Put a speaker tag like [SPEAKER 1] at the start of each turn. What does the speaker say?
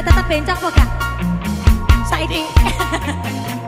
[SPEAKER 1] tetap bencok kok kak. Saiki.